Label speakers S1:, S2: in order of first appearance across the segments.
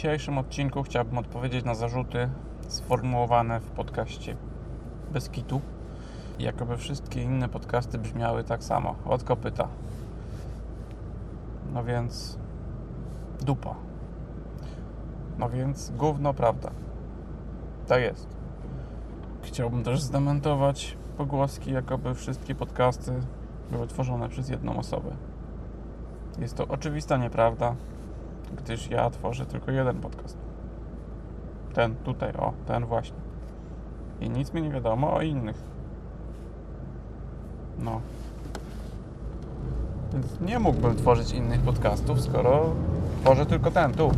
S1: dzisiejszym odcinku chciałbym odpowiedzieć na zarzuty sformułowane w podcaście Bez Kitu. Jakoby wszystkie inne podcasty brzmiały tak samo, od kopyta. No więc dupa. No więc gówno prawda. Tak jest. Chciałbym też zdementować pogłoski, jakoby wszystkie podcasty były tworzone przez jedną osobę. Jest to oczywista nieprawda, gdyż ja tworzę tylko jeden podcast. Ten tutaj, o, ten właśnie. I nic mi nie wiadomo o innych. No. Więc nie mógłbym tworzyć innych podcastów, skoro tworzę tylko ten tu.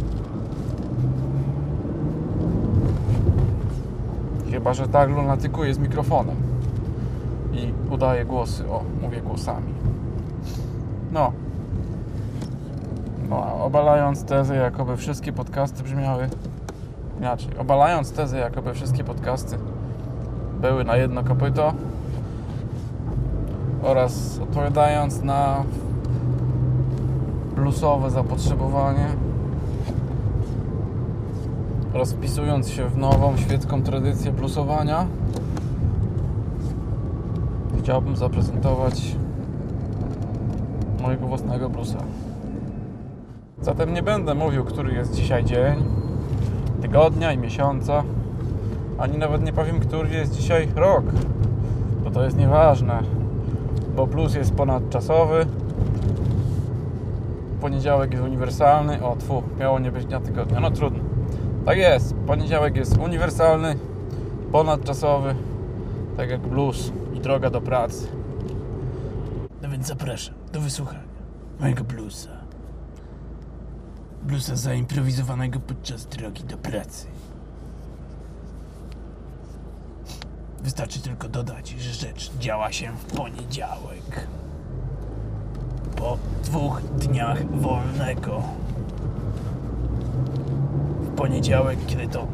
S1: Chyba, że tak lunatykuje z mikrofonem i udaje głosy. O, mówię głosami. No. Obalając tezę, jakoby wszystkie podcasty brzmiały inaczej. Obalając tezę, jakoby wszystkie podcasty były na jedno kopyto oraz odpowiadając na plusowe zapotrzebowanie oraz wpisując się w nową świecką tradycję plusowania chciałbym zaprezentować mojego własnego bluesa. Zatem nie będę mówił, który jest dzisiaj dzień, tygodnia i miesiąca, ani nawet nie powiem, który jest dzisiaj rok, bo to jest nieważne, bo plus jest ponadczasowy, poniedziałek jest uniwersalny, o tfu, miało nie być dnia tygodnia, no trudno. Tak jest, poniedziałek jest uniwersalny, ponadczasowy, tak jak blues i droga do pracy.
S2: No więc zapraszam do wysłuchania mojego bluesa. Bluesa zaimprowizowanego podczas drogi do pracy. Wystarczy tylko dodać, że rzecz działa się w poniedziałek. Po dwóch dniach wolnego. W poniedziałek, kiedy to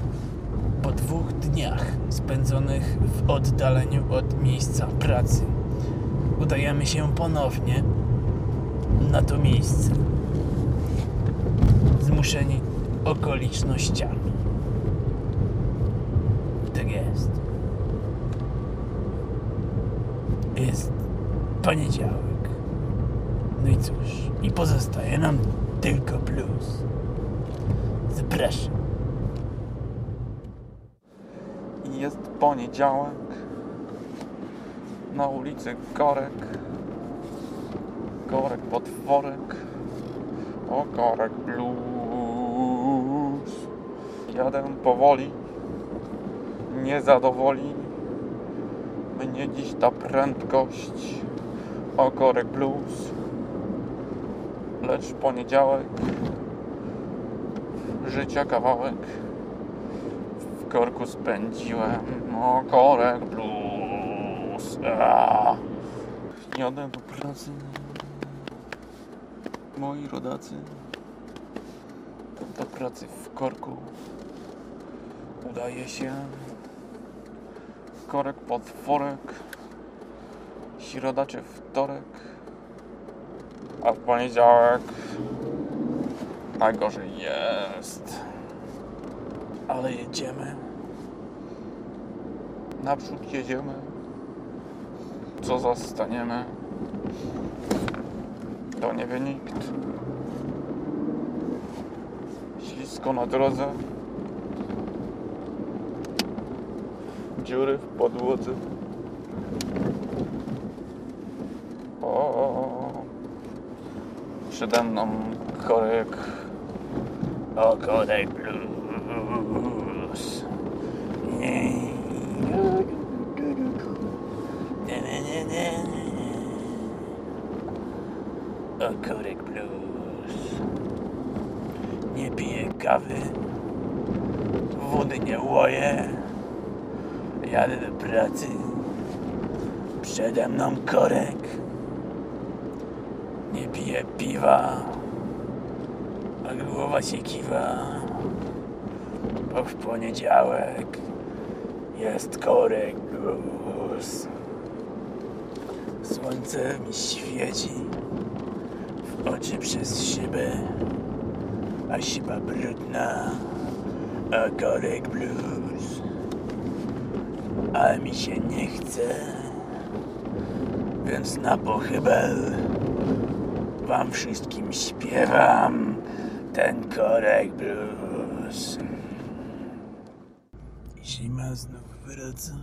S2: po dwóch dniach spędzonych w oddaleniu od miejsca pracy udajemy się ponownie na to miejsce. Zmuszeni okolicznościami. Tak jest. Jest poniedziałek. No i cóż, i pozostaje nam tylko plus. Zapraszam.
S1: Jest poniedziałek. Na ulicy Korek. Korek potworek. O Korek Blues. Jadę powoli. Nie zadowoli mnie dziś ta prędkość. O Korek Blues. Lecz poniedziałek. Życia kawałek w korku spędziłem. O, korek blues. Aaa. Jadę do pracy. Moi rodacy. Do pracy w korku. Udaje się. Korek potworek. Środacie wtorek. A w poniedziałek najgorzej jest
S2: Ale jedziemy.
S1: Naprzód jedziemy. Co zastaniemy? To nie wie nikt. Ślisko na drodze. Dziury w podłodze. O, przede mną korek.
S2: O Kodek Blues. Nie. Nie, nie, nie, nie. O Kodek Blues. Nie piję kawy. Wody nie łoję. Jadę do pracy. Przede mną korek. Nie piję piwa. A głowa się kiwa. Bo w poniedziałek jest korek blues. Słońce mi świeci w oczy przez szybę. a siła brudna, a korek blues. Ale mi się nie chce, więc na pochybel wam wszystkim śpiewam ten korek blues. Zima znów wraca,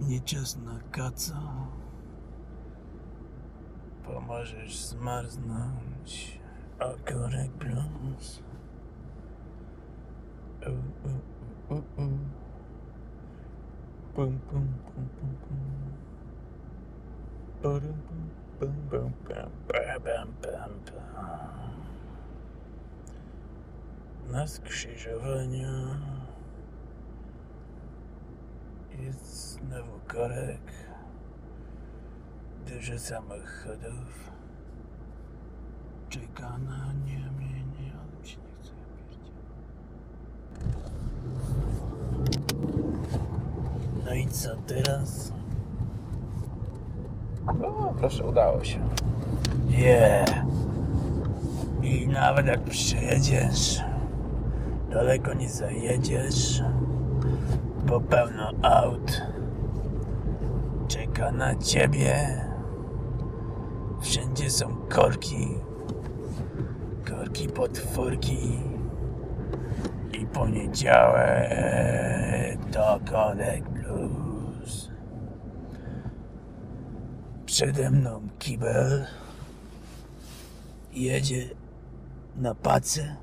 S2: nie czas na kaca. Pomożesz zmarznąć, a korek blues. Na skrzyżowaniu. Jest znowu korek. Dużo samochodów. Czeka na nie, mnie, nie, ale mi się nie chce, ja pierdzielę. No i co teraz?
S1: O, proszę, udało się.
S2: Yeah. I nawet jak przejedziesz, daleko nie zajedziesz, bo pełno aut czeka na ciebie. Wszędzie są korki, korki potworki i poniedziałek to korek blues. Przede mną kibel jedzie na pace.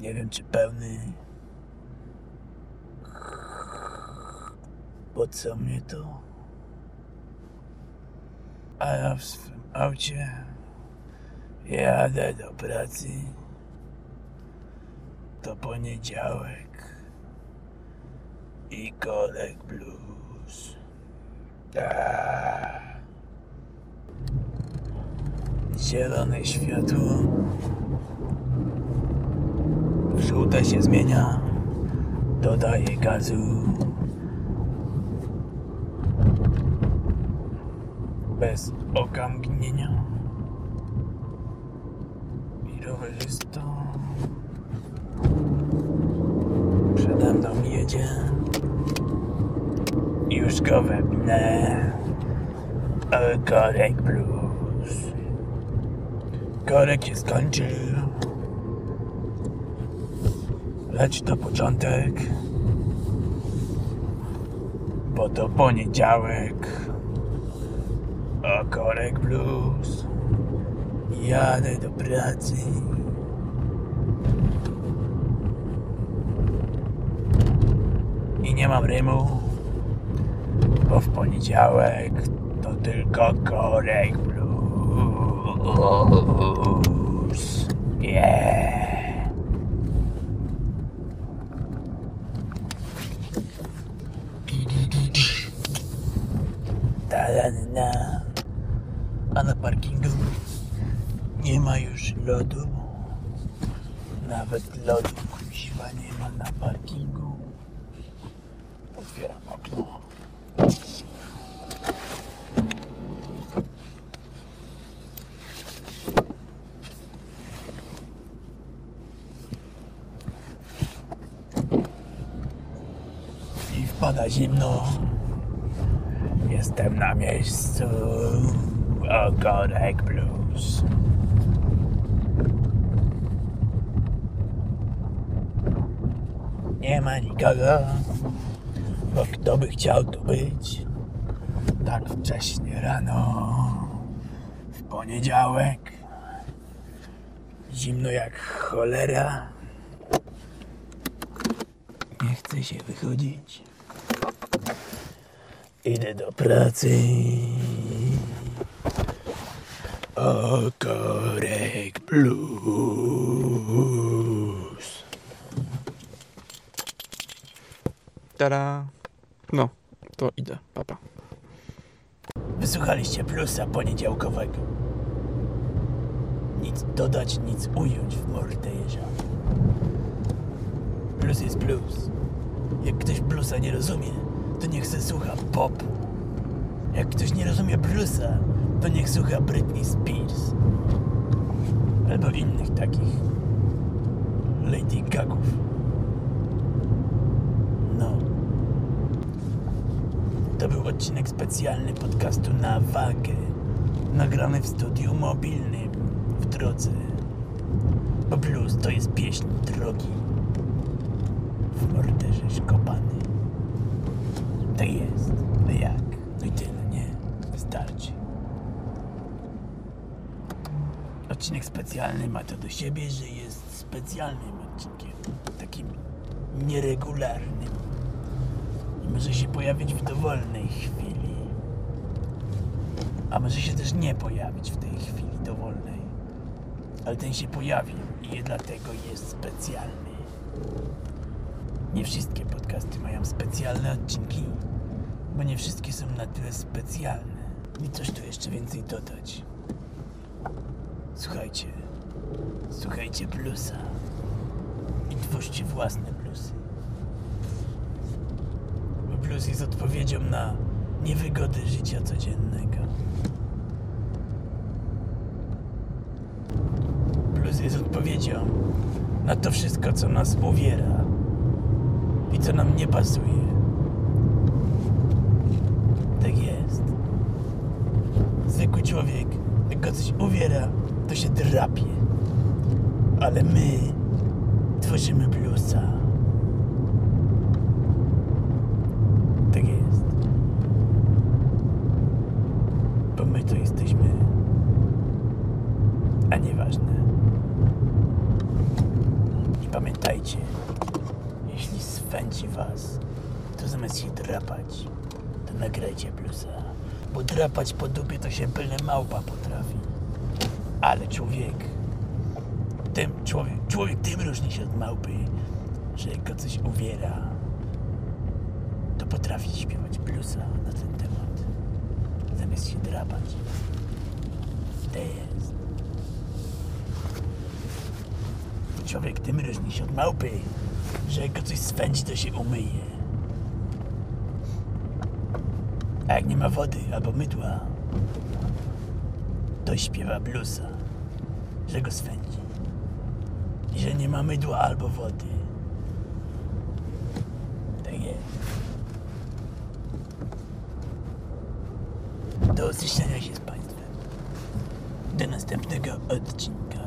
S2: Nie wiem czy pełny. Po co mnie to? A ja w swym aucie jadę do pracy. To poniedziałek i kolek blues. Zielone światło. Żółte się zmienia. Dodaję gazu. Bez oka mgnienia. I rowerzystą. Przede mną jedzie. Wepnę. O, korek blues. Korek się skończył. Lecz to początek. Bo to poniedziałek. O, korek blues. Jadę do pracy. I nie mam rymu bo w poniedziałek to tylko korek blues. Yeah. Ta-da-da-da. A na parkingu nie ma już lodu. Nawet lodu kuźwa nie ma na parkingu. Otwieram okno. I wpada zimno. Jestem na miejscu. Ogonek Blues. Nie ma nikogo, bo kto by chciał tu być tak wcześnie rano, w poniedziałek. Zimno jak cholera. Nie chce się wychodzić. Idę do pracy. O, korek blues.
S1: Tada. To idę, papa.
S2: Wysłuchaliście plusa poniedziałkowego. Nic dodać, nic ująć w morderze. Blues jest blues. Jak ktoś bluesa nie rozumie, to niech se słucha pop. Jak ktoś nie rozumie bluesa, to niech słucha Britney Spears. Albo innych takich Lady Gagów. No. To był odcinek specjalny podcastu na wagę. Nagrany w studiu mobilnym w drodze. Bo blues to jest pieśń drogi. W morderze szkopany. To jest. No jak? No i tyle, nie? Wystarczy. Odcinek specjalny ma to do siebie, że jest specjalnym odcinkiem. Takim nieregularnym. Może się pojawić w dowolnej chwili. A może się też nie pojawić w tej chwili dowolnej. Ale ten się pojawił i dlatego jest specjalny. Nie wszystkie podcasty mają specjalne odcinki, bo nie wszystkie są na tyle specjalne. I coś tu jeszcze więcej dodać. Słuchajcie, słuchajcie bluesa i twórzcie własne bluesy. Blues jest odpowiedzią na niewygody życia codziennego. Blues jest odpowiedzią na to wszystko, co nas uwiera i co nam nie pasuje. Tak jest. Zwykły człowiek, jak go coś uwiera, to się drapie. Ale my tworzymy bluesa. Tak jest. Bo my to jesteśmy. A nieważne. I pamiętajcie, jeśli was, to zamiast się drapać, to nagrajcie bluesa. Bo drapać po dupie to się byle małpa potrafi. Ale człowiek, tym człowiek, człowiek tym różni się od małpy, że jak go coś uwiera, to potrafi śpiewać bluesa na ten temat. Zamiast się drapać. To jest. Człowiek tym różni się od małpy, że jak go coś swędzi, to się umyje. A jak nie ma wody albo mydła, to śpiewa bluesa, że go swędzi. I że nie ma mydła albo wody. Tak jest. Do usłyszenia się z Państwem. Do następnego odcinka.